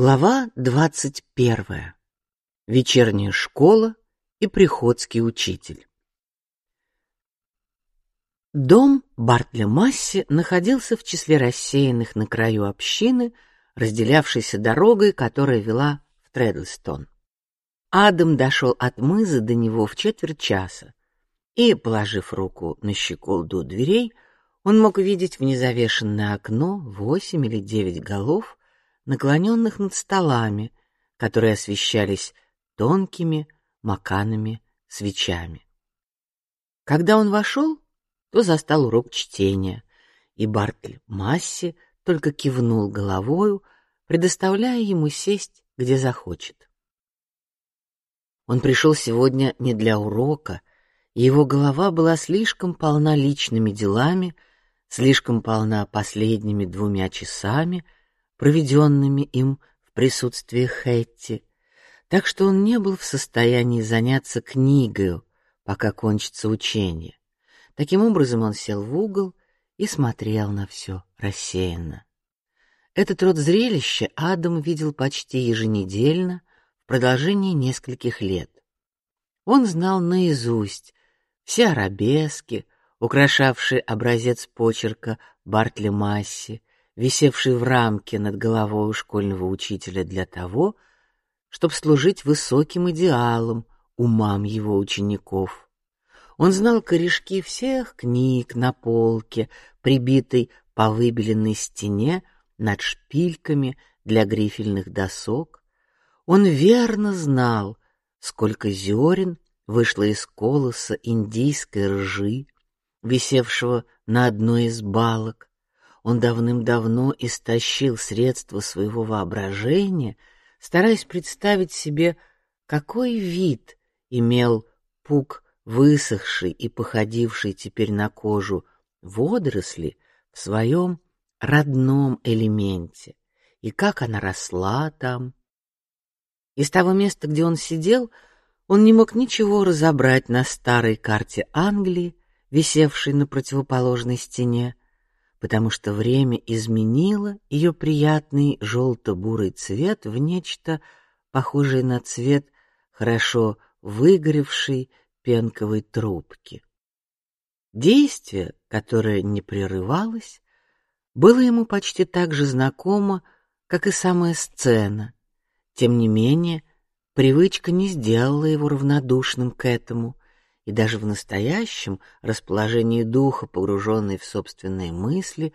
Глава двадцать первая. Вечерняя школа и приходский учитель. Дом Бартли Масси находился в числе рассеянных на краю общины, разделявшейся дорогой, которая вела в Тредлстон. Адам дошел от мыза до него в четверть часа, и, положив руку на щеколду дверей, он мог видеть в незавешенное окно восемь или девять голов наклоненных над столами, которые освещались тонкими маканами свечами. Когда он вошел, то застал урок чтения, и Бартль Масси только кивнул головою, предоставляя ему сесть, где захочет. Он пришел сегодня не для урока, и его голова была слишком полна личными делами, слишком полна последними двумя часами — проведенными им в присутствии Хэтти, так что он не был в состоянии заняться книгой, пока кончится учение. Таким образом он сел в угол и смотрел на все рассеянно. Этот род зрелища Адам видел почти еженедельно в продолжении нескольких лет. Он знал наизусть все арабески, украшавшие образец почерка Бартли Масси, висевший в рамке над головой у школьного учителя для того, чтобы служить высоким идеалом умам его учеников. Он знал корешки всех книг на полке, прибитой по выбеленной стене над шпильками для грифельных досок. Он верно знал, сколько зерен вышло из колоса индийской ржи, висевшего на одной из балок, он давным-давно истощил средства своего воображения, стараясь представить себе, какой вид имел пук высохший и походивший теперь на кожу водоросли в своем родном элементе, и как она росла там. Из того места, где он сидел, он не мог ничего разобрать на старой карте Англии, висевшей на противоположной стене, потому что время изменило ее приятный желто-бурый цвет в нечто похожее на цвет хорошо выгоревшей пенковой трубки. Действие, которое не прерывалось, было ему почти так же знакомо, как и самая сцена. Тем не менее, привычка не сделала его равнодушным к этому и даже в настоящем расположении духа, погруженный в собственные мысли,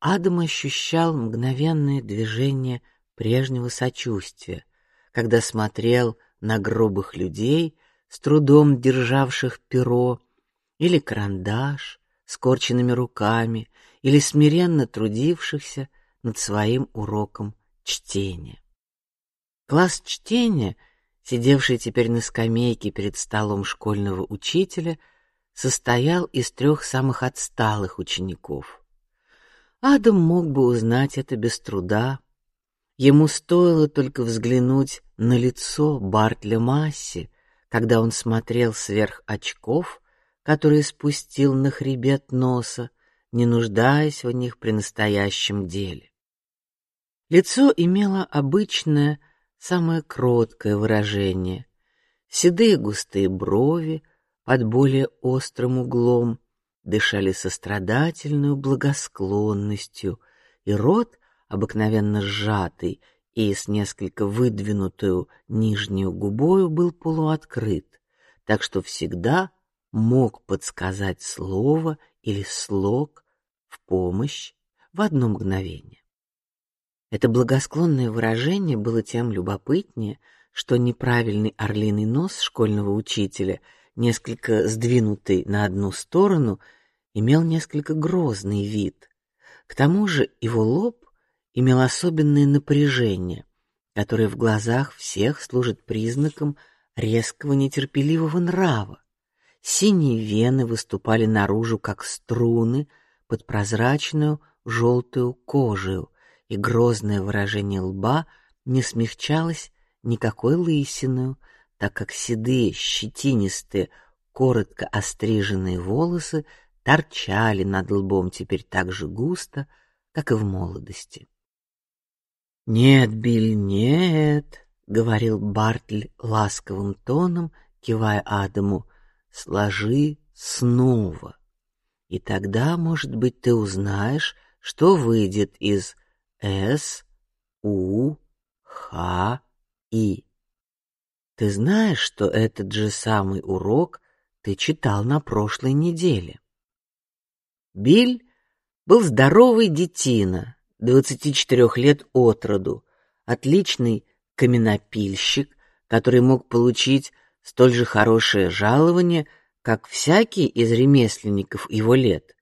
Адам ощущал мгновенное движение прежнего сочувствия, когда смотрел на грубых людей, с трудом державших перо или карандаш, скорченными руками или смиренно трудившихся над своим уроком чтения. Класс чтения сидевший теперь на скамейке перед столом школьного учителя, состоял из трех самых отсталых учеников. Адам мог бы узнать это без труда. Ему стоило только взглянуть на лицо Бартля Масси, когда он смотрел сверх очков, которые спустил на хребет носа, не нуждаясь в них при настоящем деле. Лицо имело обычное самое кроткое выражение, седые густые брови под более острым углом дышали сострадательную благосклонностью, и рот, обыкновенно сжатый и с несколько выдвинутую нижнюю губою, был полуоткрыт, так что всегда мог подсказать слово или слог в помощь в одно мгновение. Это благосклонное выражение было тем любопытнее, что неправильный орлиный нос школьного учителя, несколько сдвинутый на одну сторону, имел несколько грозный вид. К тому же его лоб имел особенное напряжение, которое в глазах всех служит признаком резкого нетерпеливого нрава. Синие вены выступали наружу, как струны под прозрачную желтую кожей и грозное выражение лба не смягчалось никакой лысиной, так как седые, щетинистые, коротко остриженные волосы торчали над лбом теперь так же густо, как и в молодости. Нет, Билл, нет, говорил Бартль ласковым тоном, кивая Адаму. Сложи снова, и тогда, может быть, ты узнаешь, что выйдет из С, У, Х, И. Ты знаешь, что этот же самый урок ты читал на прошлой неделе. Биль был здоровый детина, 24 лет от роду, отличный каменопильщик, который мог получить столь же хорошее жалование, как всякий из ремесленников его лет.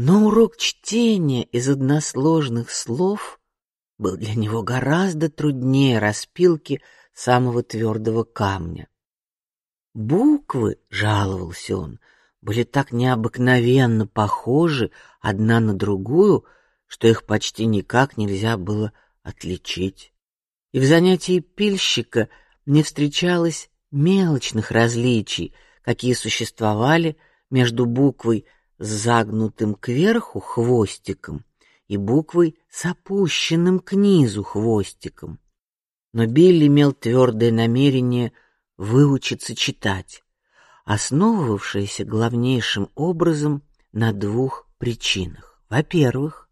Но урок чтения из односложных слов был для него гораздо труднее распилки самого твердого камня. Буквы, жаловался он, были так необыкновенно похожи одна на другую, что их почти никак нельзя было отличить. И в занятии пильщика не встречалось мелочных различий, какие существовали между буквой с загнутым кверху хвостиком и буквой с опущенным к низу хвостиком. Но Билли имел твердое намерение выучиться читать, основывавшееся главнейшим образом на двух причинах. Во-первых,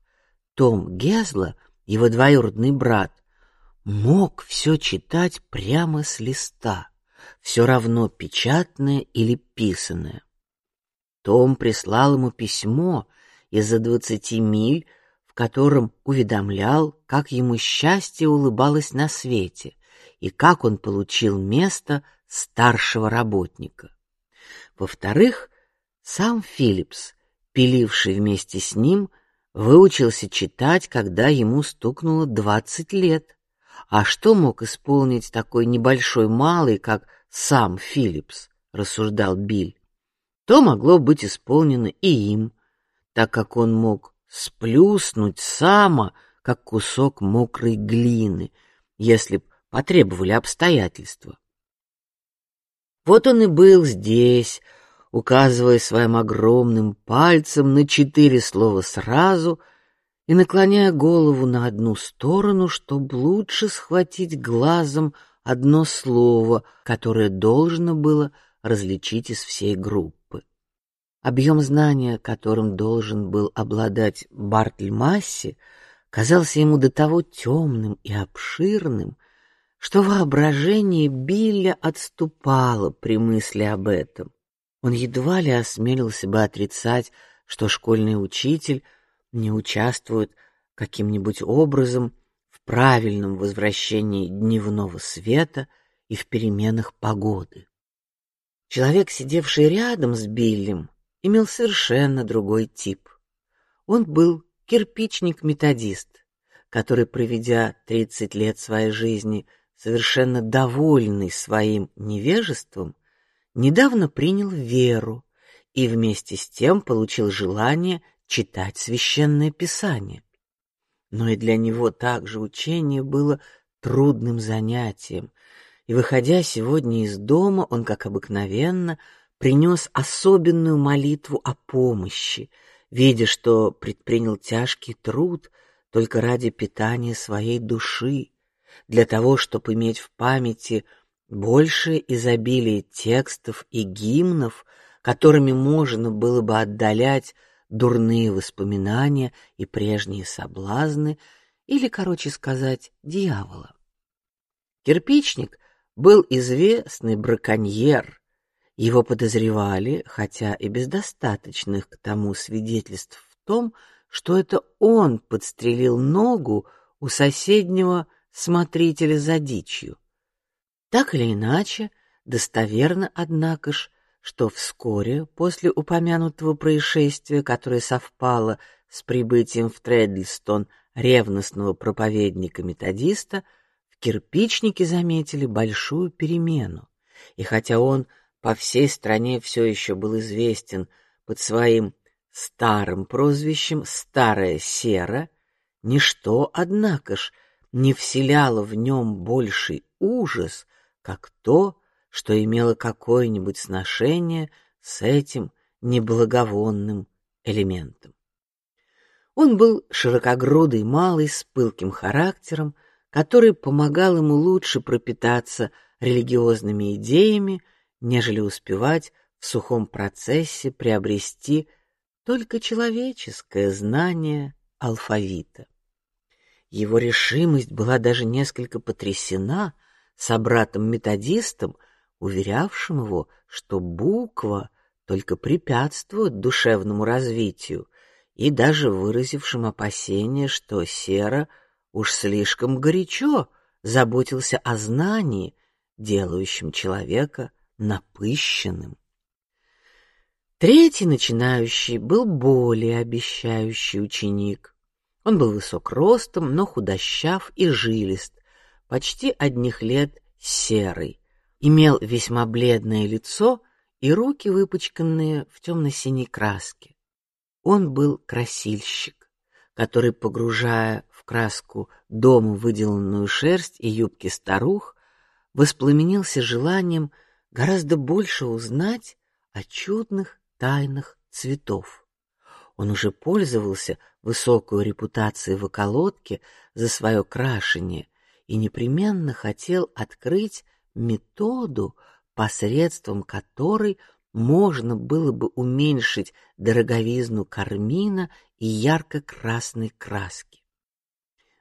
Том Гезла, его двоюродный брат, мог все читать прямо с листа, все равно печатное или писанное. Том прислал ему письмо из-за двадцати миль котором уведомлял, как ему счастье улыбалось на свете и как он получил место старшего работника. Во-вторых, сам Филлипс, пиливший вместе с ним, выучился читать, когда ему стукнуло двадцать лет. А что мог исполнить такой небольшой малый, как сам Филлипс, рассуждал Билл, то могло быть исполнено и им, так как он мог сплюснуть само, как кусок мокрой глины, если б потребовали обстоятельства. Вот он и был здесь, указывая своим огромным пальцем на четыре слова сразу и наклоняя голову на одну сторону, чтобы лучше схватить глазом одно слово, которое должно было различить из всей группы. Объем знания, которым должен был обладать Бартль Масси, казался ему до того темным и обширным, что воображение Билля отступало при мысли об этом. Он едва ли осмелился бы отрицать, что школьный учитель не участвует каким-нибудь образом в правильном возвращении дневного света и в переменах погоды. Человек, сидевший рядом с Биллем, имел совершенно другой тип. Он был кирпичник-методист, который, проведя тридцать лет своей жизни совершенно довольный своим невежеством, недавно принял веру и вместе с тем получил желание читать священное писание. Но и для него также учение было трудным занятием, и выходя сегодня из дома, он, как обыкновенно, принес особенную молитву о помощи, видя, что предпринял тяжкий труд только ради питания своей души, для того, чтобы иметь в памяти большее изобилие текстов и гимнов, которыми можно было бы отдалять дурные воспоминания и прежние соблазны, или, короче сказать, дьявола. Кирпичник был известный браконьер, его подозревали, хотя и без достаточных к тому свидетельств в том, что это он подстрелил ногу у соседнего смотрителя за дичью. Так или иначе, достоверно, однако ж, что вскоре после упомянутого происшествия, которое совпало с прибытием в Тредлстон ревностного проповедника-методиста, в кирпичнике заметили большую перемену. И хотя он по всей стране все еще был известен под своим старым прозвищем Старая Сера, ничто, однако ж, не вселяло в нем больший ужас, как то, что имело какое-нибудь сношение с этим неблаговонным элементом. Он был широкогрудый малый с пылким характером, который помогал ему лучше пропитаться религиозными идеями, нежели успевать в сухом процессе приобрести только человеческое знание алфавита. Его решимость была даже несколько потрясена собратом-методистом, уверявшим его, что буква только препятствует душевному развитию, и даже выразившим опасение, что Сера уж слишком горячо заботился о знании, делающем человека напыщенным. Третий начинающий был более обещающий ученик. Он был высок ростом, но худощав и жилист, почти одних лет серый, имел весьма бледное лицо и руки выпачканные в темно-синей краске. Он был красильщик, который, погружая в краску дому выделанную шерсть и юбки старух, воспламенился желанием гораздо больше узнать о чудных тайнах цветов. Он уже пользовался высокой репутацией в околотке за свое крашение и непременно хотел открыть методу, посредством которой можно было бы уменьшить дороговизну кармина и ярко-красной краски.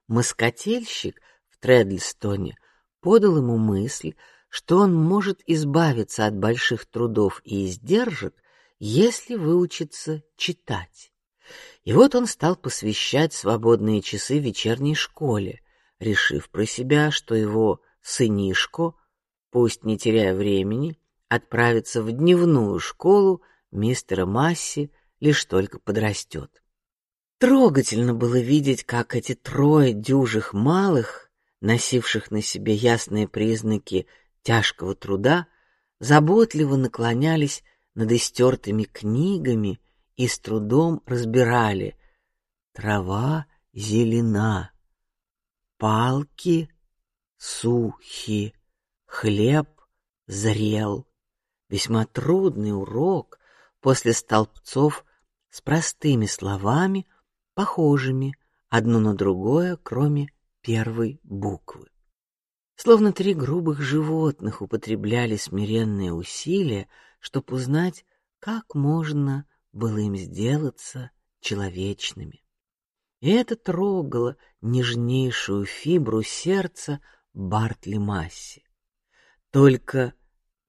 Москательщик в Тредлстоне подал ему мысль, что он может избавиться от больших трудов и издержек, если выучится читать. И вот он стал посвящать свободные часы вечерней школе, решив про себя, что его сынишко, пусть не теряя времени, отправится в дневную школу мистера Масси, лишь только подрастет. Трогательно было видеть, как эти трое дюжих малых, носивших на себе ясные признаки тяжкого труда, заботливо наклонялись над истертыми книгами и с трудом разбирали: трава зелена, палки сухи, хлеб зрел. Весьма трудный урок после столбцов с простыми словами, похожими одно на другое, кроме первой буквы. Словно три грубых животных употребляли смиренные усилия, чтобы узнать, как можно было им сделаться человечными. И это трогало нежнейшую фибру сердца Бартли Масси. Только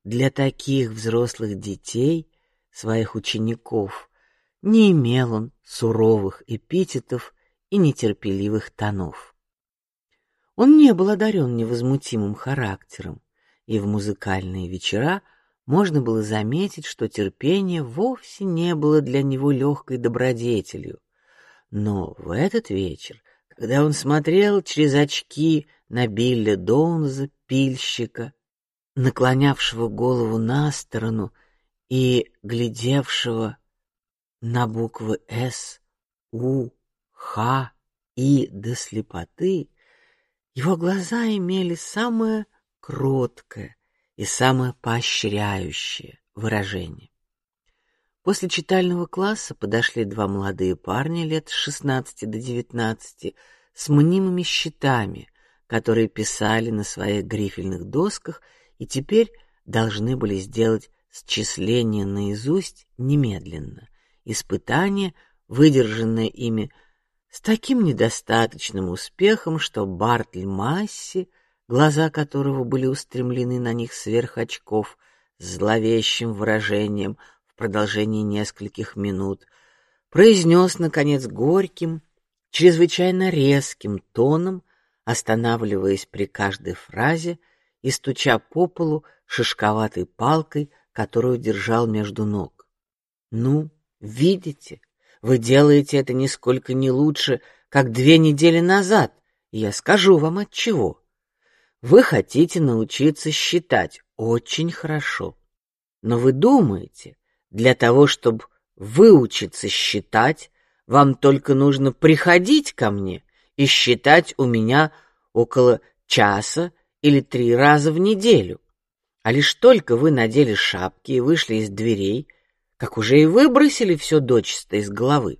для таких взрослых детей, своих учеников, не имел он суровых эпитетов и нетерпеливых тонов. Он не был одарен невозмутимым характером, и в музыкальные вечера можно было заметить, что терпение вовсе не было для него легкой добродетелью. Но в этот вечер, когда он смотрел через очки на Билли Доунза, пильщика, наклонявшего голову на сторону и глядевшего на буквы С, У, Х, И до слепоты, его глаза имели самое кроткое и самое поощряющее выражение. После читального класса подошли два молодые парня лет шестнадцати до девятнадцати с мнимыми щитами, которые писали на своих грифельных досках и теперь должны были сделать счисление наизусть немедленно. Испытание, выдержанное ими с таким недостаточным успехом, что Бартль Масси, глаза которого были устремлены на них сверх очков, с зловещим выражением в продолжении нескольких минут, произнес наконец горьким, чрезвычайно резким тоном, останавливаясь при каждой фразе и стуча по полу шишковатой палкой, которую держал между ног. Ну, видите, вы делаете это нисколько не лучше, как две недели назад. И я скажу вам от чего. Вы хотите научиться считать очень хорошо, но вы думаете, для того, чтобы выучиться считать, вам только нужно приходить ко мне и считать у меня около часа или три раза в неделю. А лишь только вы надели шапки и вышли из дверей, как уже и выбросили все дочисто из головы.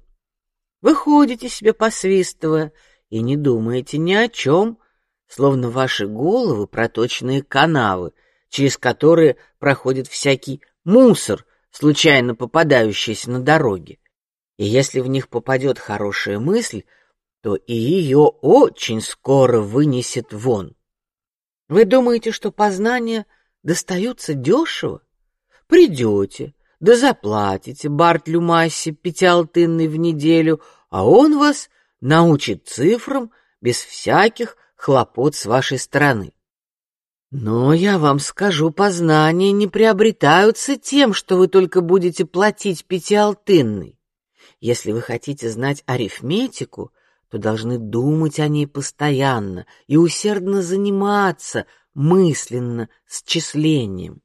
Вы ходите себе посвистывая и не думаете ни о чем, словно ваши головы проточные канавы, через которые проходит всякий мусор, случайно попадающийся на дороге. И если в них попадет хорошая мысль, то и ее очень скоро вынесет вон. Вы думаете, что познания достаются дешево? Придете, да заплатите Бартлю Массе пятиалтынный в неделю, а он вас научит цифрам без всяких хлопот с вашей стороны. Но я вам скажу, познания не приобретаются тем, что вы только будете платить пятиалтынный. Если вы хотите знать арифметику, то должны думать о ней постоянно и усердно заниматься мысленно счислением.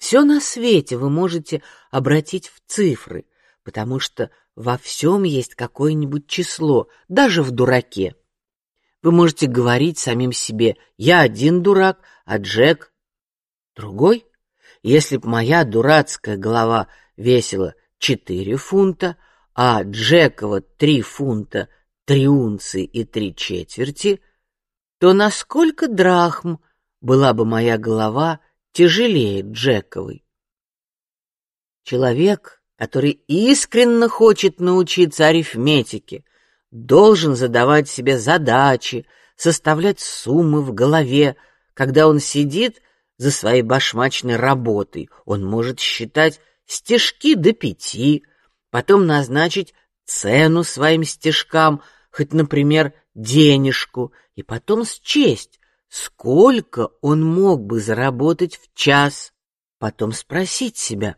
Все на свете вы можете обратить в цифры, потому что во всем есть какое-нибудь число, даже в дураке. Вы можете говорить самим себе: я один дурак, а Джек другой. Если б моя дурацкая голова весила четыре фунта, а Джекова три фунта три унции и три четверти, то насколько драхм была бы моя голова тяжелее Джековой? Человек, который искренне хочет научиться арифметике, должен задавать себе задачи, составлять суммы в голове. Когда он сидит за своей башмачной работой, он может считать стежки до пяти, потом назначить цену своим стежкам, хоть, например, денежку, и потом счесть, сколько он мог бы заработать в час, потом спросить себя,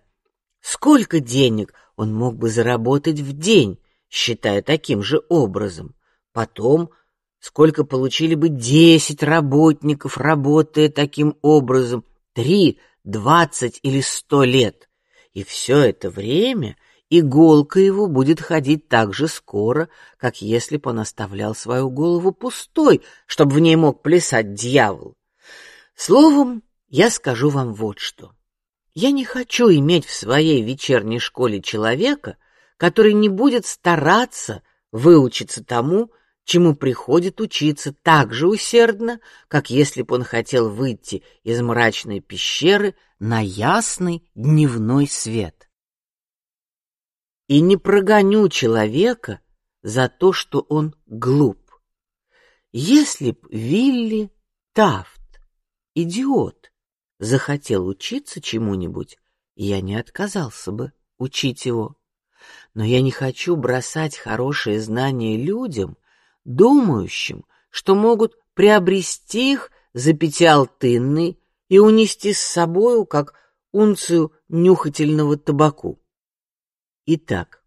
сколько денег он мог бы заработать в день, считая таким же образом, потом сколько получили бы десять работников, работая таким образом, три, двадцать или сто лет, и все это время иголка его будет ходить так же скоро, как если бы он оставлял свою голову пустой, чтобы в ней мог плясать дьявол. Словом, я скажу вам вот что: я не хочу иметь в своей вечерней школе человека, который не будет стараться выучиться тому, чему приходит учиться так же усердно, как если бы он хотел выйти из мрачной пещеры на ясный дневной свет и не прогоню человека за то, что он глуп. Если б Вилли Тафт, идиот, захотел учиться чему-нибудь, я не отказался бы учить его. Но я не хочу бросать хорошие знания людям, думающим, что могут приобрести их за пятиалтынный и унести с собою, как унцию нюхательного табаку. Итак,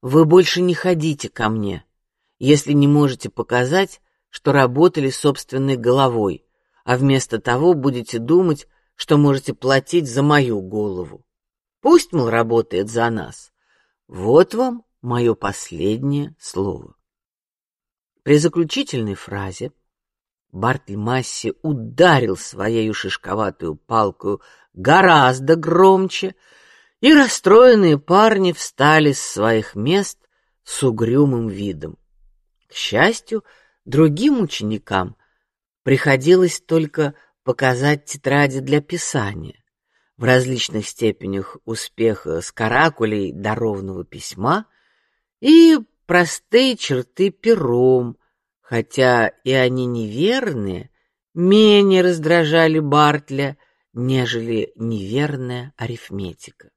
вы больше не ходите ко мне, если не можете показать, что работали собственной головой, а вместо того будете думать, что можете платить за мою голову. Пусть мол работает за нас. Вот вам мое последнее слово. При заключительной фразе Бартль Масси ударил своей шишковатой палкой гораздо громче, и расстроенные парни встали с своих мест с угрюмым видом. К счастью, другим ученикам приходилось только показать тетради для писания в различных степенях успеха с каракулей до ровного письма и простые черты пером, хотя и они неверные, менее раздражали Бартля, нежели неверная арифметика.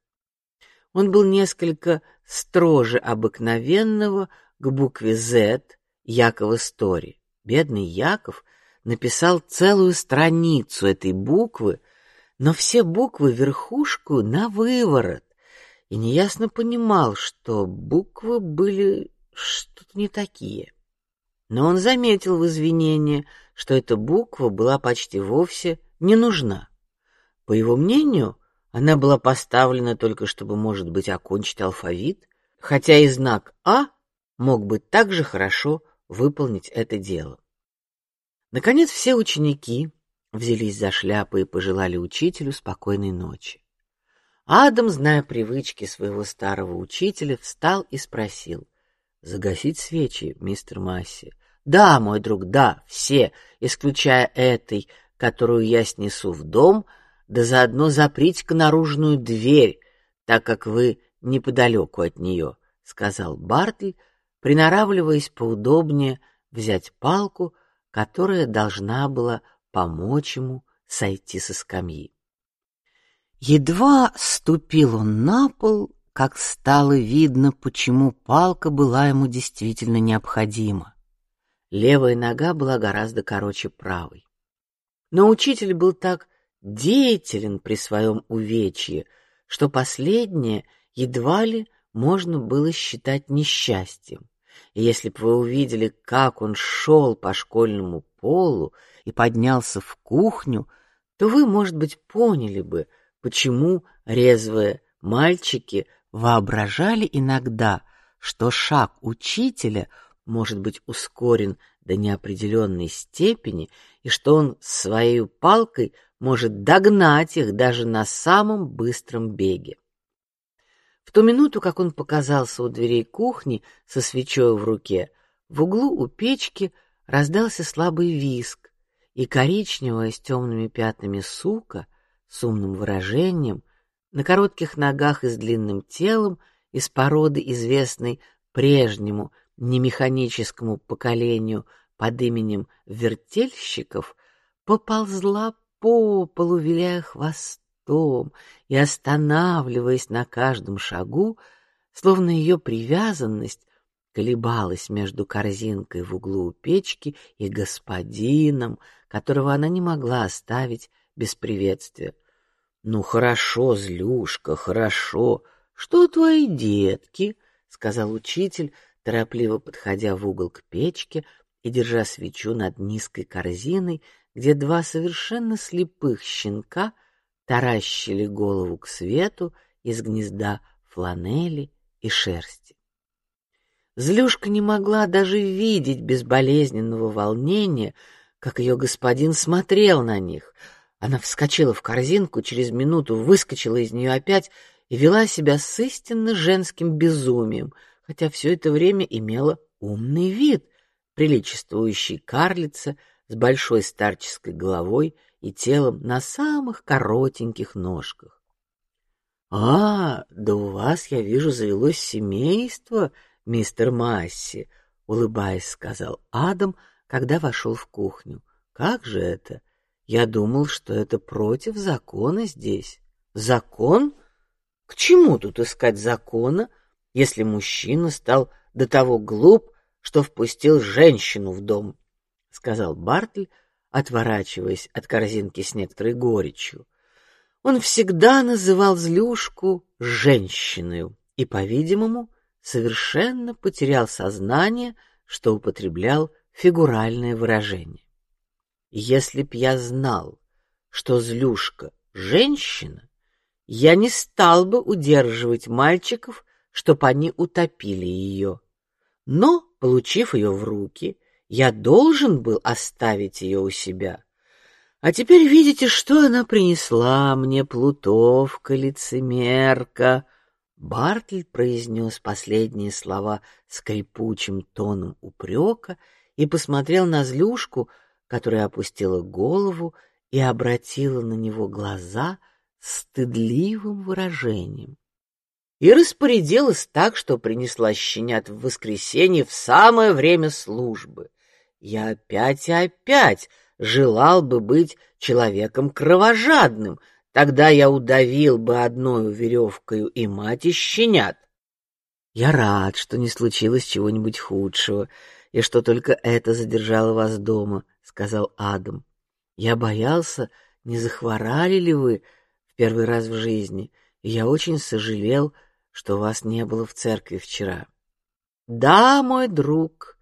Он был несколько строже обыкновенного к букве Z Якова Стори. Бедный Яков написал целую страницу этой буквы, но все буквы верхушку на выворот, и неясно понимал, что буквы были что-то не такие. Но он заметил в извинении, что эта буква была почти вовсе не нужна. По его мнению, она была поставлена только чтобы, может быть, окончить алфавит, хотя и знак А мог бы также хорошо выполнить это дело. Наконец все ученики взялись за шляпы и пожелали учителю спокойной ночи. Адам, зная привычки своего старого учителя, встал и спросил: "Загасить свечи, мистер Масси?" Да, мой друг, да, все, исключая этой, которую я снесу в дом, да заодно заприте-ка наружную дверь, так как вы неподалеку от нее, — сказал Бартль, приноравливаясь поудобнее взять палку, которая должна была помочь ему сойти со скамьи. Едва ступил он на пол, как стало видно, почему палка была ему действительно необходима. Левая нога была гораздо короче правой. Но учитель был так деятелен при своем увечье, что последнее едва ли можно было считать несчастьем. И если бы вы увидели, как он шел по школьному полу и поднялся в кухню, то вы, может быть, поняли бы, почему резвые мальчики воображали иногда, что шаг учителя может быть ускорен до неопределенной степени и что он своей палкой может догнать их даже на самом быстром беге. В ту минуту, как он показался у дверей кухни со свечой в руке, в углу у печки раздался слабый визг, и коричневая с темными пятнами сука с умным выражением, на коротких ногах и с длинным телом, из породы, известной прежнему немеханическому поколению под именем вертельщиков, поползла по полу, виляя хвостом и останавливаясь на каждом шагу, словно ее привязанность колебалась между корзинкой в углу у печки и господином, которого она не могла оставить без приветствия. Ну хорошо, злюшка, хорошо. Что твои детки? сказал учитель, торопливо подходя в угол к печке и держа свечу над низкой корзиной, где два совершенно слепых щенка таращили голову к свету из гнезда фланели и шерсти. Злюшка не могла даже видеть безболезненного волнения, как ее господин смотрел на них. Она вскочила в корзинку, через минуту выскочила из нее опять и вела себя с истинно женским безумием, хотя все это время имела умный вид, приличествующий карлице с большой старческой головой и телом на самых коротеньких ножках. А, да у вас, я вижу, завелось семейство, мистер Масси, улыбаясь, сказал Адам, когда вошел в кухню. Как же это? Я думал, что это против закона здесь. Закон? К чему тут искать закона, если мужчина стал до того глуп, что впустил женщину в дом? Сказал Бартль, отворачиваясь от корзинки с некоторой горечью. Он всегда называл злюшку женщиной и, по-видимому, совершенно потерял сознание, что употреблял фигуральное выражение. Если б я знал, что злюшка женщина, я не стал бы удерживать мальчиков, чтоб они утопили ее. Но, получив ее в руки, я должен был оставить ее у себя. А теперь видите, что она принесла мне, плутовка, лицемерка. Бартль произнес последние слова скрипучим тоном упрека и посмотрел на Злюшку, которая опустила голову и обратила на него глаза с стыдливым выражением и распорядилась так, что принесла щенят в воскресенье в самое время службы. Я опять и опять желал бы быть человеком кровожадным, тогда я удавил бы одной веревкой и мать и щенят. Я рад, что не случилось чего-нибудь худшего, и что только это задержало вас дома, сказал Адам. Я боялся, не захворали ли вы в первый раз в жизни, и я очень сожалел, что вас не было в церкви вчера. Да, мой друг,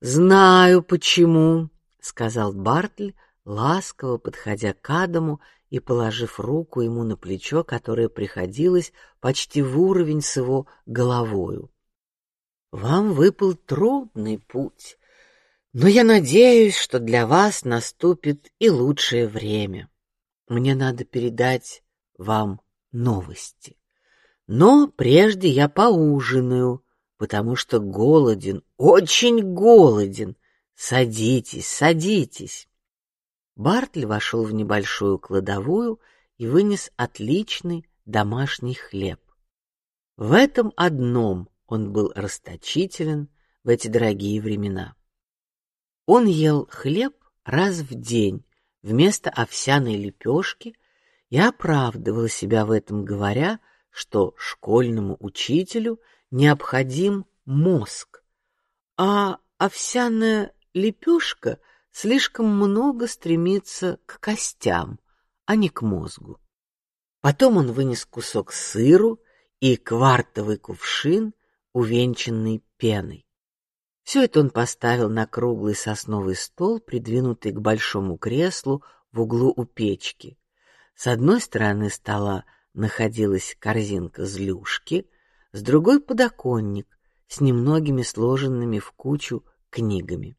Знаю почему, сказал Бартль, ласково подходя к Адаму и положив руку ему на плечо, которое приходилось почти в уровень с его головою. Вам выпал трудный путь, но я надеюсь, что для вас наступит и лучшее время. Мне надо передать вам новости. Но прежде я поужинаю, потому что голоден, очень голоден, Садитесь, садитесь. Бартли вошел в небольшую кладовую и вынес отличный домашний хлеб. В этом одном он был расточителен в эти дорогие времена. Он ел хлеб раз в день вместо овсяной лепешки и оправдывал себя в этом, говоря, что школьному учителю необходим мозг, а овсяная лепешка слишком много стремится к костям, а не к мозгу. Потом он вынес кусок сыру и квартовый кувшин, увенчанный пеной. Все это он поставил на круглый сосновый стол, придвинутый к большому креслу в углу у печки. С одной стороны стола находилась корзинка злюшки, с другой подоконник с немногими сложенными в кучу книгами.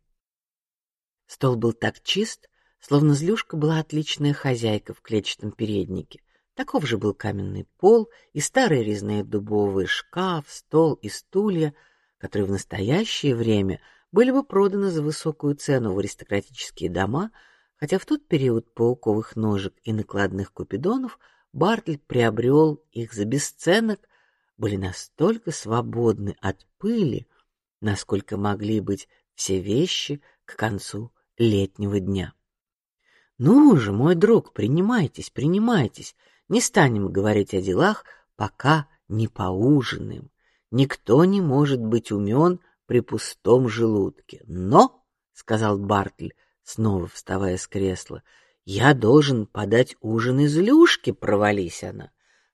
Стол был так чист, словно злюшка была отличная хозяйка в клетчатом переднике. Таков же был каменный пол и старый резной дубовый шкаф, стол и стулья, которые в настоящее время были бы проданы за высокую цену в аристократические дома, хотя в тот период пауковых ножек и накладных купидонов Бартль приобрел их за бесценок, были настолько свободны от пыли, насколько могли быть все вещи к концу летнего дня. Ну же, мой друг, принимайтесь, принимайтесь. Не станем говорить о делах, пока не поужинаем. Никто не может быть умен при пустом желудке. Но, сказал Бартль, снова вставая с кресла, я должен подать ужин из люшки, провались она,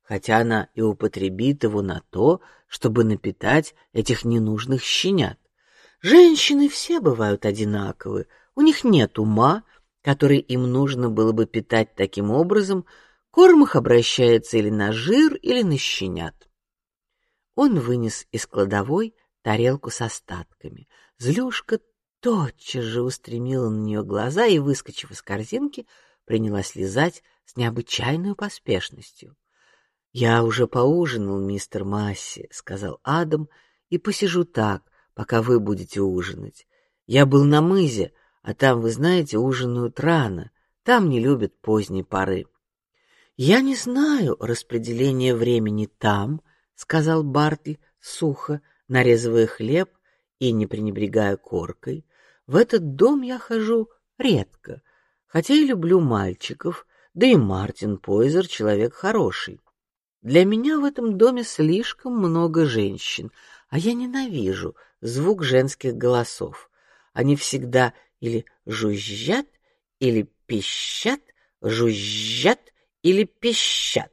хотя она и употребит его на то, чтобы напитать этих ненужных щенят. Женщины все бывают одинаковы, у них нет ума, который им нужно было бы питать таким образом, корм их обращается или на жир, или на щенят. Он вынес из кладовой тарелку с остатками. Злюшка тотчас же устремила на нее глаза и, выскочив из корзинки, принялась лизать с необычайной поспешностью. Я уже поужинал, мистер Масси, сказал Адам, и посижу так, пока вы будете ужинать. Я был на мызе, а там, вы знаете, ужинают рано. Там не любят поздней поры. Я не знаю распределения времени там, сказал Бартль сухо, нарезывая хлеб и не пренебрегая коркой. В этот дом я хожу редко, хотя и люблю мальчиков, да и Мартин Пойзер человек хороший. Для меня в этом доме слишком много женщин, а я ненавижу звук женских голосов. Они всегда или жужжат, или пищат, жужжат или пищат.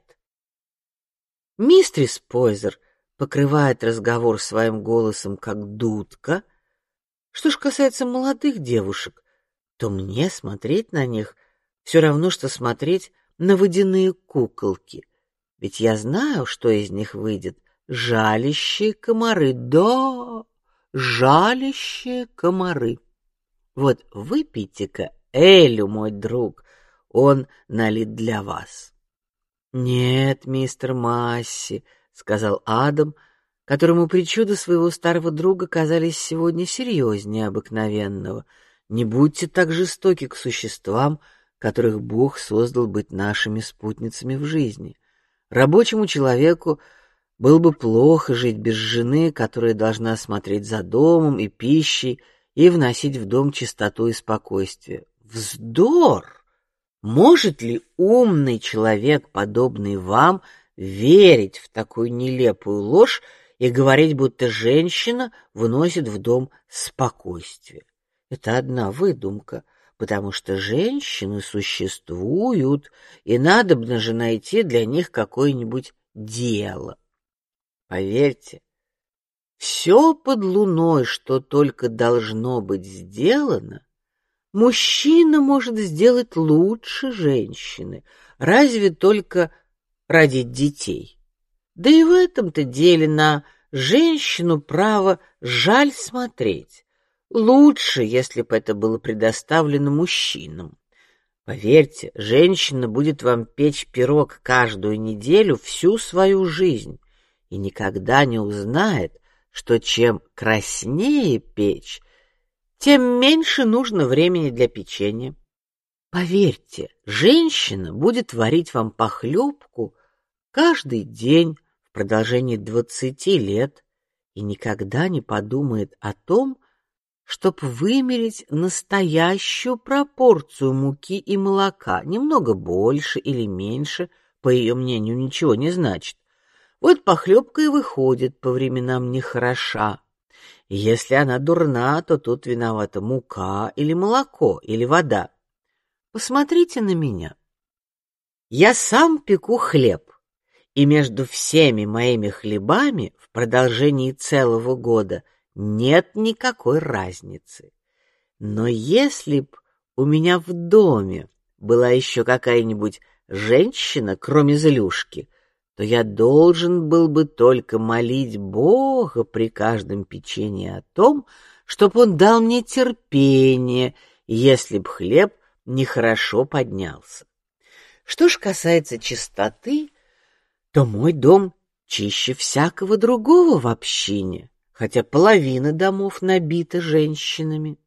Мистрис Пойзер покрывает разговор своим голосом как дудка. Что ж касается молодых девушек, то мне смотреть на них все равно что смотреть на водяные куколки, ведь я знаю, что из них выйдет. Жалящие комары, да, жалящие комары. Вот выпейте-ка Элю, мой друг, он налит для вас. Нет, мистер Масси, сказал Адам, которому причуды своего старого друга казались сегодня серьезнее обыкновенного. Не будьте так жестоки к существам, которых Бог создал быть нашими спутницами в жизни. Рабочему человеку было бы плохо жить без жены, которая должна смотреть за домом и пищей и вносить в дом чистоту и спокойствие. Вздор! Может ли умный человек, подобный вам, верить в такую нелепую ложь и говорить, будто женщина вносит в дом спокойствие? Это одна выдумка, потому что женщины существуют, и надо бы же найти для них какое-нибудь дело. Поверьте, все под луной, что только должно быть сделано, мужчина может сделать лучше женщины, разве только родить детей. Да и в этом-то деле на женщину право жаль смотреть. Лучше, если бы это было предоставлено мужчинам. Поверьте, женщина будет вам печь пирог каждую неделю всю свою жизнь и никогда не узнает, что чем краснее печь, тем меньше нужно времени для печенья. Поверьте, женщина будет варить вам похлебку каждый день в продолжении двадцати лет и никогда не подумает о том, чтоб вымерить настоящую пропорцию муки и молока, немного больше или меньше, по ее мнению, ничего не значит. Вот похлебка и выходит по временам нехороша. Если она дурна, то тут виновата мука или молоко или вода. Посмотрите на меня. Я сам пеку хлеб, и между всеми моими хлебами в продолжении целого года нет никакой разницы. Но если б у меня в доме была еще какая-нибудь женщина, кроме Злюшки, то я должен был бы только молить Бога при каждом печенье о том, чтоб он дал мне терпение, если б хлеб нехорошо поднялся. Что ж касается чистоты, то мой дом чище всякого другого в общине, хотя половина домов набита женщинами.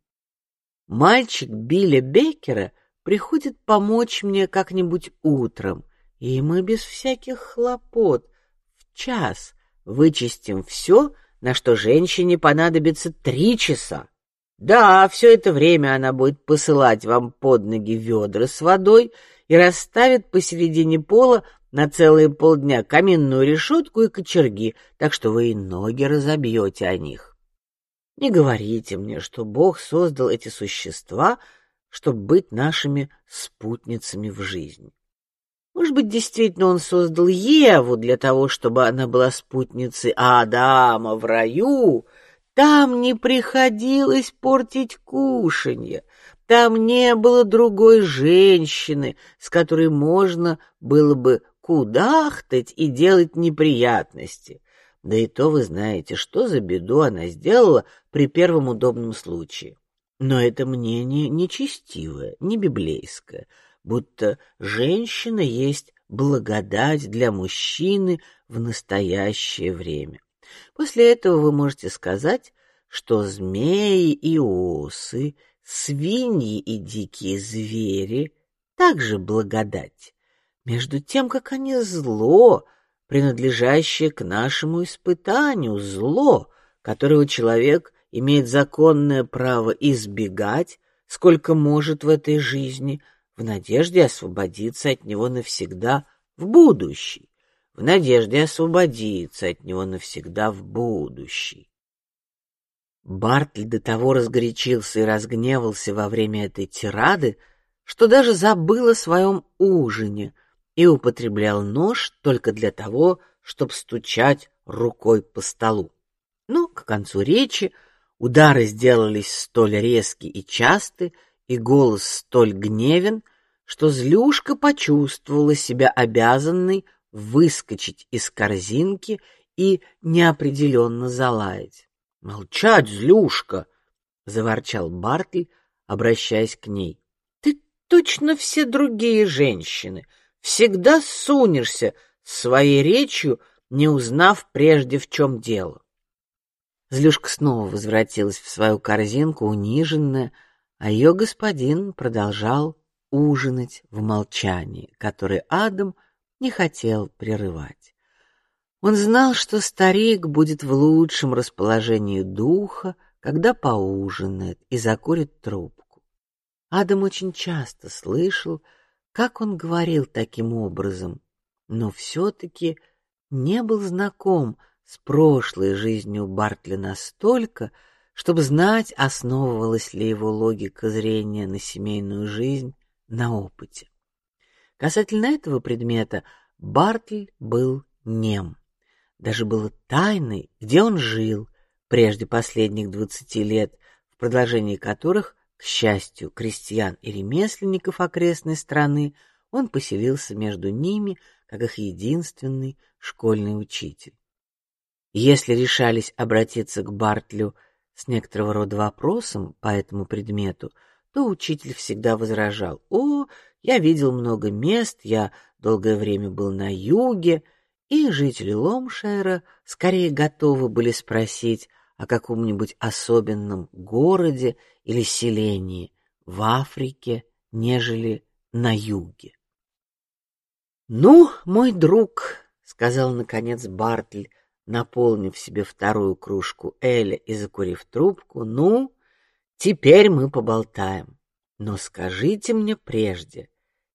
Мальчик Билли Беккера приходит помочь мне как-нибудь утром, и мы без всяких хлопот в час вычистим все, на что женщине понадобится три часа. Да, все это время она будет посылать вам под ноги ведра с водой и расставит посередине пола на целые полдня каминную решетку и кочерги, так что вы и ноги разобьете о них. Не говорите мне, что Бог создал эти существа, чтобы быть нашими спутницами в жизни. Может быть, действительно он создал Еву для того, чтобы она была спутницей Адама в раю. Там не приходилось портить кушанье, там не было другой женщины, с которой можно было бы кудахтать и делать неприятности. Да и то вы знаете, что за беду она сделала при первом удобном случае. Но это мнение нечестивое, не библейское будто женщина есть благодать для мужчины в настоящее время. После этого вы можете сказать, что змеи и осы, свиньи и дикие звери также благодать, между тем как они зло, принадлежащее к нашему испытанию, зло, которого человек имеет законное право избегать, сколько может в этой жизни, в надежде освободиться от него навсегда в будущий, в надежде освободиться от него навсегда в будущий. Бартль до того разгорячился и разгневался во время этой тирады, что даже забыл о своем ужине и употреблял нож только для того, чтобы стучать рукой по столу. Но к концу речи удары сделались столь резки и часты, и голос столь гневен, что Злюшка почувствовала себя обязанной выскочить из корзинки и неопределенно залаять. "Молчать, Злюшка", заворчал Бартль, обращаясь к ней. "Ты точно все другие женщины, всегда сунешься своей речью, не узнав прежде в чем дело". Злюшка снова возвратилась в свою корзинку, униженная, а ее господин продолжал ужинать в молчании, которое Адам не хотел прерывать. Он знал, что старик будет в лучшем расположении духа, когда поужинает и закурит трубку. Адам очень часто слышал, как он говорил таким образом, но все-таки не был знаком с прошлой жизнью Бартли настолько, чтобы знать, основывалась ли его логика зрения на семейную жизнь на опыте. Касательно этого предмета Бартль был нем. Даже было тайной, где он жил прежде последних двадцати лет, в продолжении которых, к счастью, крестьян и ремесленников окрестной страны, он поселился между ними, как их единственный школьный учитель. Если решались обратиться к Бартлю с некоторого рода вопросом по этому предмету, то учитель всегда возражал: "О, я видел много мест, я долгое время был на юге", и жители Ломшера скорее готовы были спросить: о каком-нибудь особенном городе или селении в Африке, нежели на юге. Ну, мой друг, сказал наконец Бартль, наполнив себе вторую кружку эля и закурив трубку. Ну, теперь мы поболтаем. Но скажите мне прежде,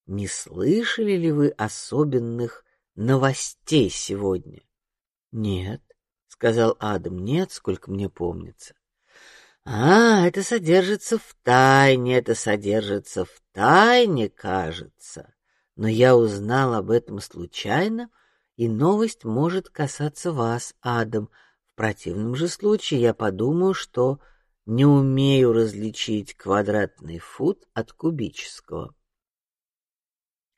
не слышали ли вы особенных новостей сегодня? Нет, сказал Адам. Нет, сколько мне помнится. А, это содержится в тайне, это содержится в тайне, кажется. Но я узнал об этом случайно, и новость может касаться вас, Адам. В противном же случае я подумаю, что не умею различить квадратный фут от кубического.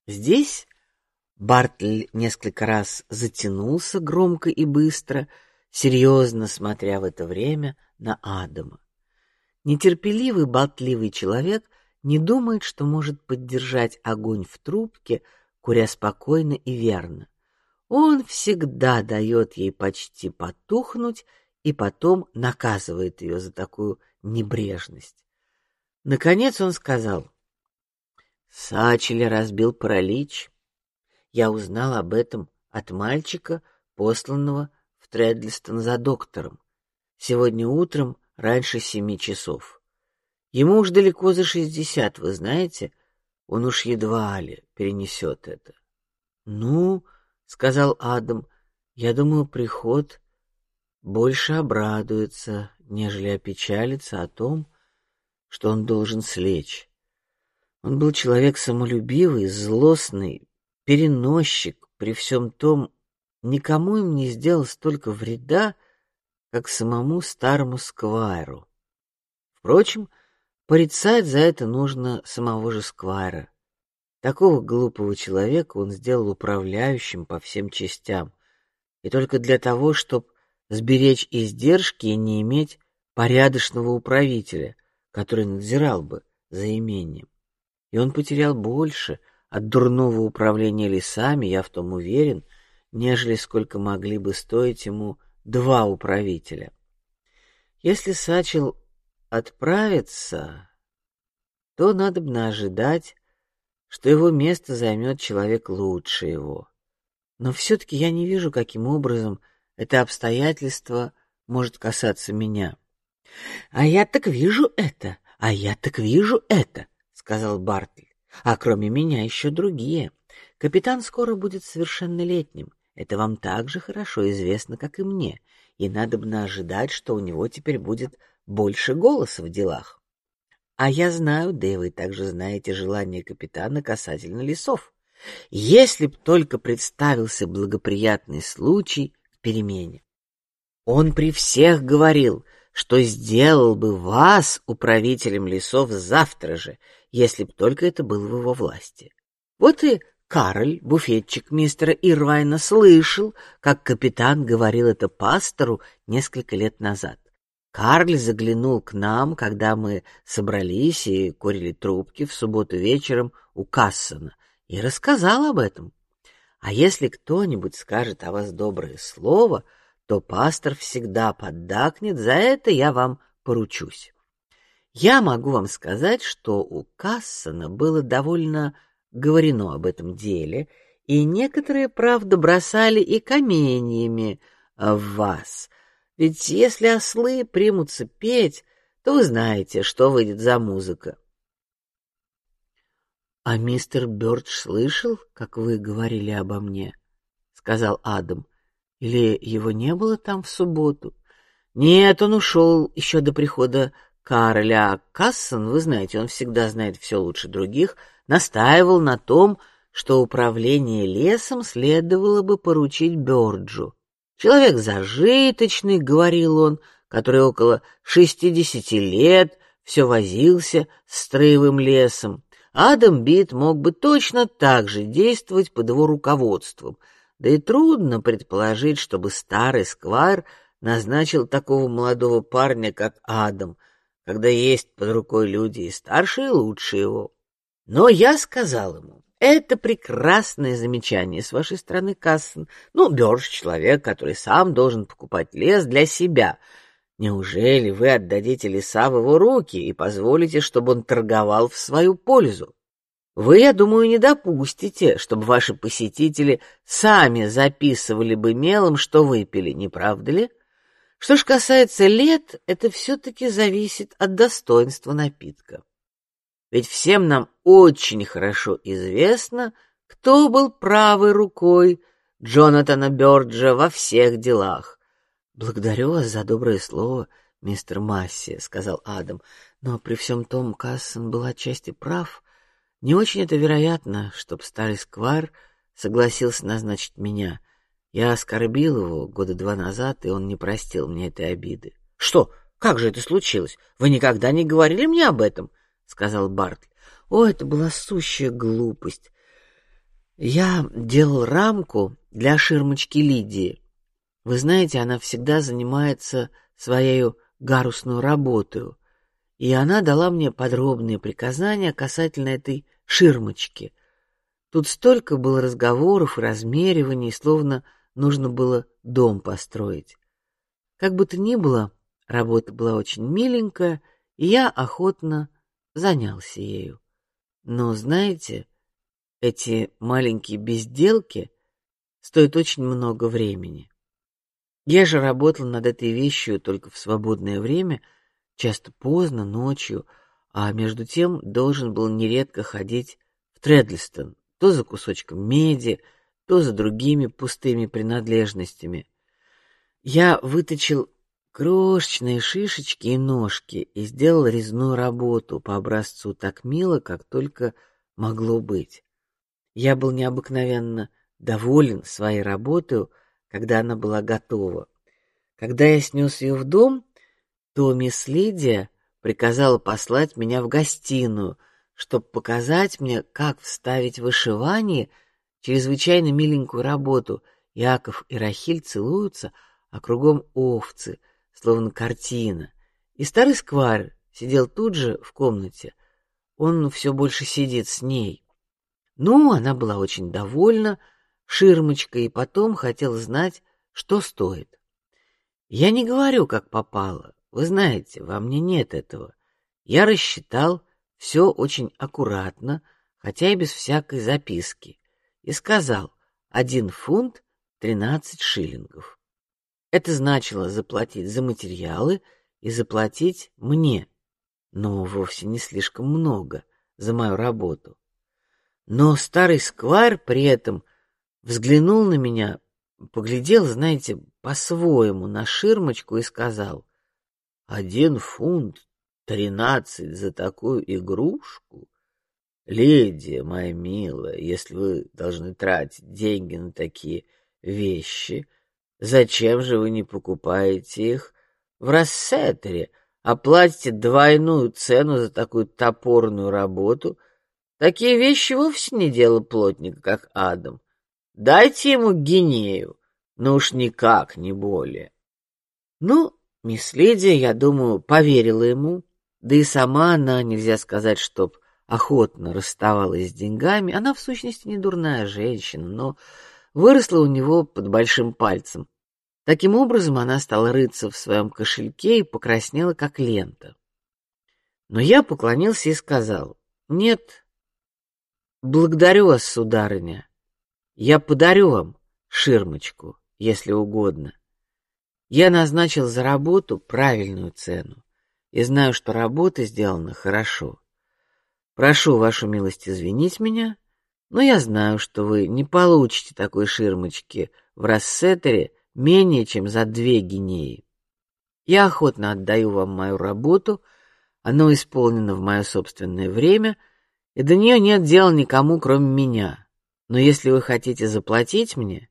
Здесь Бартль несколько раз затянулся громко и быстро, серьезно смотря в это время на Адама. Нетерпеливый, болтливый человек не думает, что может поддержать огонь в трубке, куря спокойно и верно. Он всегда дает ей почти потухнуть и потом наказывает ее за такую небрежность. Наконец он сказал: "Сачеля разбил паралич. Я узнал об этом от мальчика, посланного в Тредлистон за доктором. Сегодня утром раньше семи часов. Ему уж далеко за шестьдесят, вы знаете, он уж едва ли перенесет это. Ну, сказал Адам, я думаю, приход больше обрадуется, нежели опечалится о том, что он должен слечь. Он был человек самолюбивый, злостный, переносчик, при всем том никому им не сделал столько вреда, как самому старому сквайру. Впрочем, порицать за это нужно самого же сквайра. Такого глупого человека он сделал управляющим по всем частям, и только для того, чтобы сберечь издержки и не иметь порядочного управителя, который надзирал бы за имением. И он потерял больше от дурного управления лесами, я в том уверен, нежели сколько могли бы стоить ему два управителя. Если Сачил отправится, то надо бы ожидать, что его место займет человек лучше его. Но все-таки я не вижу, каким образом это обстоятельство может касаться меня. А я так вижу это, а я так вижу это, сказал Бартли. А кроме меня еще другие. Капитан скоро будет совершеннолетним. Это вам так же хорошо известно, как и мне, и надо бы ожидать, что у него теперь будет больше голоса в делах. А я знаю, да и вы также знаете желание капитана касательно лесов. Если б только представился благоприятный случай к перемене. Он при всех говорил, что сделал бы вас управителем лесов завтра же, если б только это было в его власти. Вот и Карль, буфетчик мистера Ирвайна, слышал, как капитан говорил это пастору несколько лет назад. Карль заглянул к нам, когда мы собрались и курили трубки в субботу вечером у Кассона, и рассказал об этом. А если кто-нибудь скажет о вас доброе слово, то пастор всегда поддакнет, за это я вам поручусь. Я могу вам сказать, что у Кассона было довольно говорено об этом деле, и некоторые, правда, бросали и каменьями в вас. Ведь если ослы примутся петь, то вы знаете, что выйдет за музыка. А мистер Бёрдж слышал, как вы говорили обо мне, сказал Адам. Или его не было там в субботу? Нет, он ушел еще до прихода Карля. А Кассон, вы знаете, он всегда знает все лучше других, настаивал на том, что управление лесом следовало бы поручить Бёрджу. Человек зажиточный, говорил он, который около шестидесяти лет все возился с строевым лесом. Адам Бит мог бы точно так же действовать под его руководством, да и трудно предположить, чтобы старый сквайр назначил такого молодого парня, как Адам, когда есть под рукой люди и старше, и лучше его. Но я сказал ему, это прекрасное замечание с вашей стороны, Кассен. Ну, Бёрж — человек, который сам должен покупать лес для себя. Неужели вы отдадите леса в его руки и позволите, чтобы он торговал в свою пользу? Вы, я думаю, не допустите, чтобы ваши посетители сами записывали бы мелом, что выпили, не правда ли? Что ж касается лет, это все-таки зависит от достоинства напитка. Ведь всем нам очень хорошо известно, кто был правой рукой Джонатана Бёрджа во всех делах. Благодарю вас за доброе слово, мистер Масси, сказал Адам. Но при всем том, Кассон был отчасти прав. Не очень это вероятно, чтоб старый сквар согласился назначить меня. Я оскорбил его года два назад, и он не простил мне этой обиды. Что? Как же это случилось? Вы никогда не говорили мне об этом, сказал Бартли. О, это была сущая глупость. Я делал рамку для ширмочки Лидии. Вы знаете, она всегда занимается своей гарусную работой, и она дала мне подробные приказания касательно этой ширмочки. Тут столько было разговоров и размериваний, словно нужно было дом построить. Как бы то ни было, работа была очень миленькая, и я охотно занялся ею. Но знаете, эти маленькие безделки стоят очень много времени. Я же работал над этой вещью только в свободное время, часто поздно ночью, а между тем должен был нередко ходить в Тредлстон, то за кусочком меди, то за другими пустыми принадлежностями. Я выточил крошечные шишечки и ножки и сделал резную работу по образцу так мило, как только могло быть. Я был необыкновенно доволен своей работой, когда она была готова. Когда я снес ее в дом, то мисс Лидия приказала послать меня в гостиную, чтобы показать мне, как вставить вышивание, чрезвычайно миленькую работу. Яков и Рахиль целуются, а кругом овцы, словно картина. И старый сквар сидел тут же в комнате. Он все больше сидит с ней. Ну, она была очень довольна ширмочкой и потом хотела знать, что стоит. Я не говорю, как попало. Вы знаете, во мне нет этого. Я рассчитал все очень аккуратно, хотя и без всякой записки, и сказал один фунт тринадцать шиллингов. Это значило заплатить за материалы и заплатить мне, но вовсе не слишком много за мою работу. Но старый сквайр при этом взглянул на меня, поглядел, знаете, по-своему на ширмочку и сказал: один фунт тринадцать за такую игрушку? Леди моя милая, если вы должны тратить деньги на такие вещи, зачем же вы не покупаете их в Рассетере, а платите двойную цену за такую топорную работу? Такие вещи вовсе не дело плотника, как Адам. Дайте ему гинею, но уж никак не более. Ну, Мисс Лидия, я думаю, поверила ему, да и сама она, нельзя сказать, чтоб охотно расставалась с деньгами. Она в сущности не дурная женщина, но выросла у него под большим пальцем. Таким образом, она стала рыться в своем кошельке и покраснела как лента. Но я поклонился и сказал: "Нет, благодарю вас, сударыня. Я подарю вам ширмочку, если угодно. Я назначил за работу правильную цену и знаю, что работа сделана хорошо. Прошу вашу милость извинить меня, но я знаю, что вы не получите такой ширмочки в Рассетере менее чем за две гинеи. Я охотно отдаю вам мою работу, оно исполнено в мое собственное время, и до нее нет дела никому, кроме меня. Но если вы хотите заплатить мне,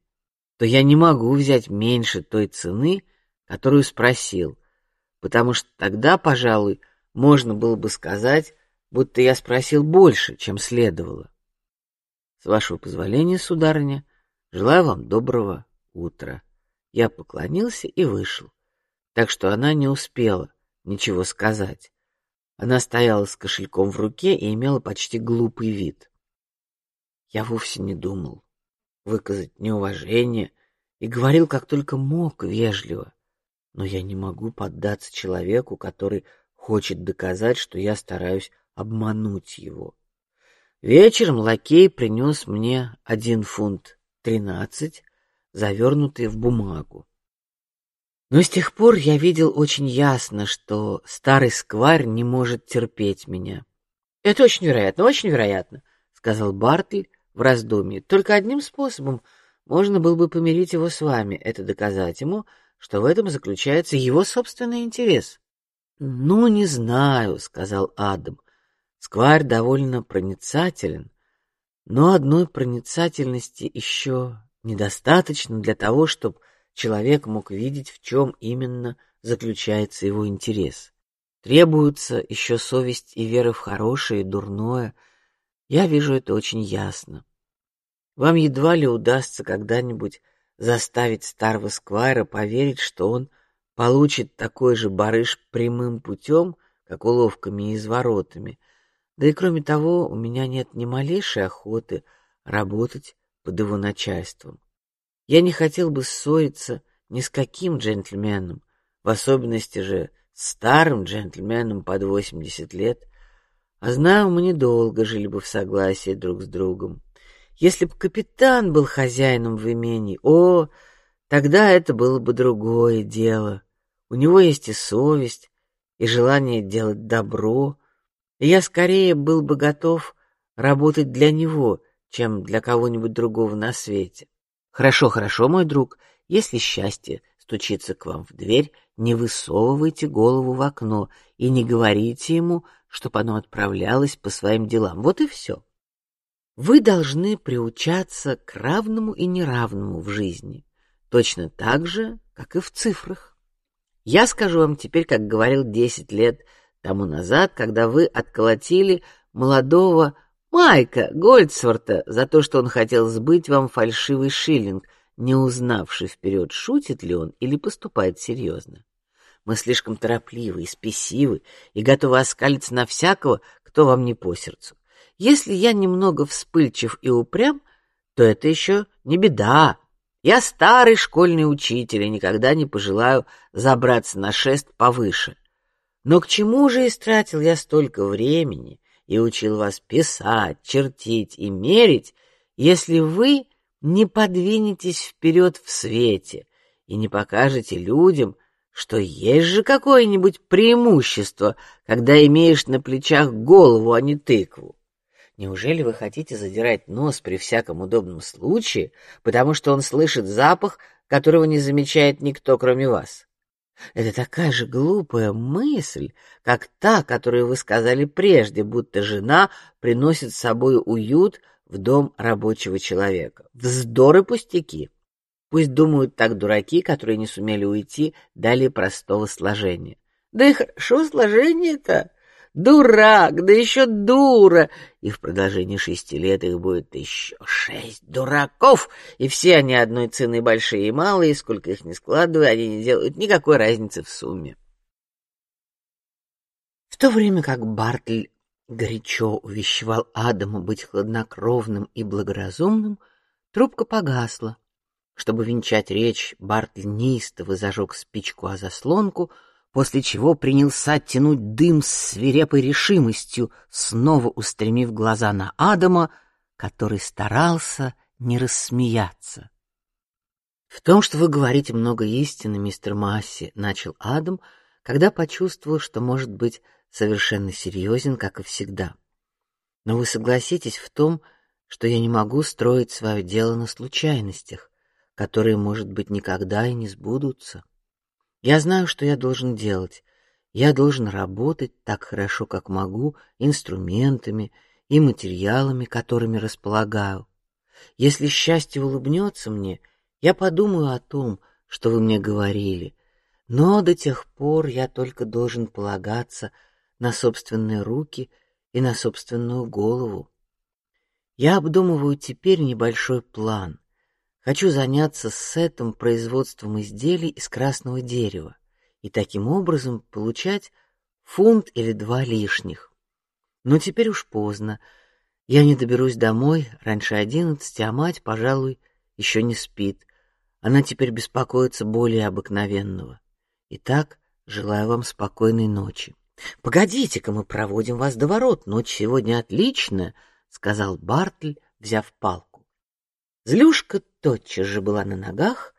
то я не могу взять меньше той цены, которую спросил, потому что тогда, пожалуй, можно было бы сказать, будто я спросил больше, чем следовало. С вашего позволения, сударыня, желаю вам доброго утра. Я поклонился и вышел, так что она не успела ничего сказать. Она стояла с кошельком в руке и имела почти глупый вид. Я вовсе не думал выказать неуважение и говорил как только мог вежливо. но я не могу поддаться человеку, который хочет доказать, что я стараюсь обмануть его. Вечером лакей принес мне один фунт тринадцать, завернутый в бумагу. Но с тех пор я видел очень ясно, что старый скварь не может терпеть меня. Это очень вероятно, очень вероятно, сказал Бартль в раздумье. Только одним способом можно было бы помирить его с вами, это доказать ему, что в этом заключается его собственный интерес. Ну, не знаю, сказал Адам. Скварь довольно проницателен, но одной проницательности еще недостаточно для того, чтобы человек мог видеть, в чем именно заключается его интерес. Требуются еще совесть и вера в хорошее и дурное. Я вижу это очень ясно. Вам едва ли удастся когда-нибудь заставить старого сквайра поверить, что он получит такой же барыш прямым путем, как уловками и изворотами. Да и кроме того, у меня нет ни малейшей охоты работать под его начальством. Я не хотел бы ссориться ни с каким джентльменом, в особенности же старым джентльменом под восемьдесят лет. А знаю, мы недолго жили бы в согласии друг с другом. Если бы капитан был хозяином в имении, о, тогда это было бы другое дело. У него есть и совесть, и желание делать добро, и я скорее был бы готов работать для него, чем для кого-нибудь другого на свете. Хорошо, хорошо, мой друг. Если счастье стучится к вам в дверь, не высовывайте голову в окно и не говорите ему, чтобы оно отправлялось по своим делам. Вот и все. Вы должны приучаться к равному и неравному в жизни, точно так же, как и в цифрах. Я скажу вам теперь, как говорил десять лет тому назад, когда вы отколотили молодого Майка Гольдсворта за то, что он хотел сбыть вам фальшивый шиллинг, не узнавший вперед, шутит ли он или поступает серьезно. Мы слишком торопливы и спесивы и готовы оскалиться на всякого, кто вам не по сердцу. Если я немного вспыльчив и упрям, то это еще не беда. Я старый школьный учитель и никогда не пожелаю забраться на шест повыше. Но к чему же истратил я столько времени и учил вас писать, чертить и мерить, если вы не подвинетесь вперед в свете и не покажете людям, что есть же какое-нибудь преимущество, когда имеешь на плечах голову, а не тыкву. Неужели вы хотите задирать нос при всяком удобном случае, потому что он слышит запах, которого не замечает никто, кроме вас? Это такая же глупая мысль, как та, которую вы сказали прежде, будто жена приносит с собой уют в дом рабочего человека. Вздор и пустяки. Пусть думают так дураки, которые не сумели уйти далее простого сложения. Да и хорошо сложение-то. Дурак, да еще дура! И в продолжении шести лет их будет еще шесть дураков, и все они одной цены большие и малые, сколько их ни складывай, они не делают никакой разницы в сумме. В то время как Бартль горячо увещевал Адама быть хладнокровным и благоразумным, трубка погасла. Чтобы венчать речь, Бартль неистово зажег спичку о заслонку — после чего принялся тянуть дым с свирепой решимостью, снова устремив глаза на Адама, который старался не рассмеяться. В том, что вы говорите много истины, мистер Масси, начал Адам, когда почувствовал, что может быть совершенно серьезен, как и всегда. Но вы согласитесь в том, что я не могу строить свое дело на случайностях, которые, может быть, никогда и не сбудутся. Я знаю, что я должен делать. Я должен работать так хорошо, как могу, инструментами и материалами, которыми располагаю. Если счастье улыбнется мне, я подумаю о том, что вы мне говорили. Но до тех пор я только должен полагаться на собственные руки и на собственную голову. Я обдумываю теперь небольшой план. Хочу заняться сетом производством изделий из красного дерева и таким образом получать фунт или два лишних. Но теперь уж поздно. Я не доберусь домой раньше одиннадцати, а мать, пожалуй, еще не спит. Она теперь беспокоится более обыкновенного. Итак, желаю вам спокойной ночи. Погодите-ка, мы проводим вас до ворот. Ночь сегодня отличная, сказал Бартль, взяв палку. Злюшка тотчас же была на ногах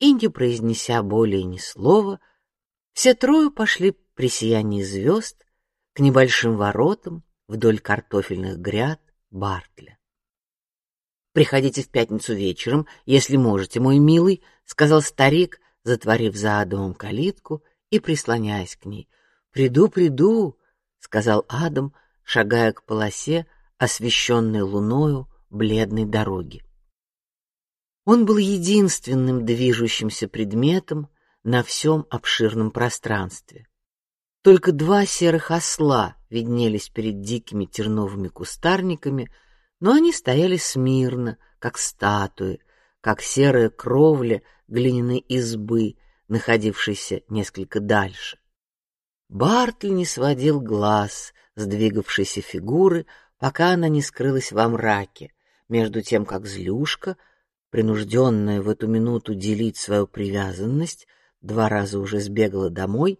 и, не произнеся более ни слова, все трое пошли при сиянии звезд к небольшим воротам вдоль картофельных гряд Бартля. Приходите в пятницу вечером, если можете, мой милый, сказал старик, затворив за Адамом калитку и прислоняясь к ней. Приду, приду, сказал Адам, шагая к полосе, освещенной луною бледной дороги. Он был единственным движущимся предметом на всем обширном пространстве. Только два серых осла виднелись перед дикими терновыми кустарниками, но они стояли смирно, как статуи, как серая кровля глиняной избы, находившейся несколько дальше. Бартли не сводил глаз с двигавшейся фигуры, пока она не скрылась во мраке, между тем как Злюшка, принужденная в эту минуту делить свою привязанность, два раза уже сбегала домой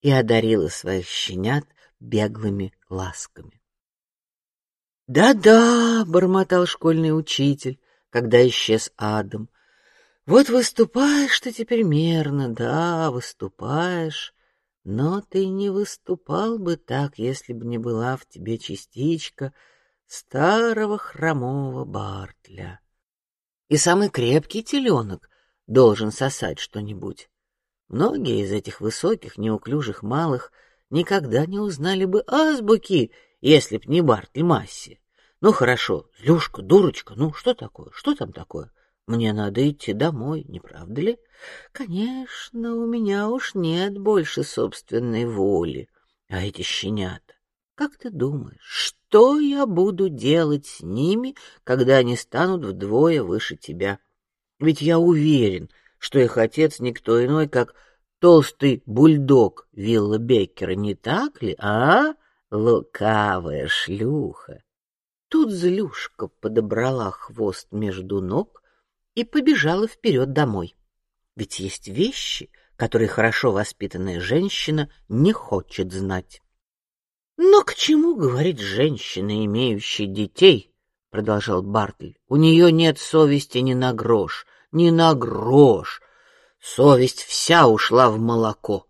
и одарила своих щенят беглыми ласками. Да-да, бормотал школьный учитель, когда исчез Адам. Вот выступаешь ты теперь мерно, да, выступаешь, но ты не выступал бы так, если бы не была в тебе частичка старого хромого Бартля. И самый крепкий теленок должен сосать что-нибудь. Многие из этих высоких, неуклюжих малых никогда не узнали бы азбуки, если б не Бартль Масси. Ну хорошо, Злюшка, дурочка, ну что такое? Что там такое? Мне надо идти домой, не правда ли? Конечно, у меня уж нет больше собственной воли. А эти щенята, как ты думаешь, что я буду делать с ними, когда они станут вдвое выше тебя? Ведь я уверен, что их отец никто иной, как толстый бульдог Вилла Беккера, не так ли, а? Лукавая шлюха. Тут Злюшка подобрала хвост между ног и побежала вперед домой. Ведь есть вещи, которые хорошо воспитанная женщина не хочет знать. Но к чему говорит женщина, имеющая детей? продолжал Бартль. У нее нет совести ни на грош, ни на грош. Совесть вся ушла в молоко.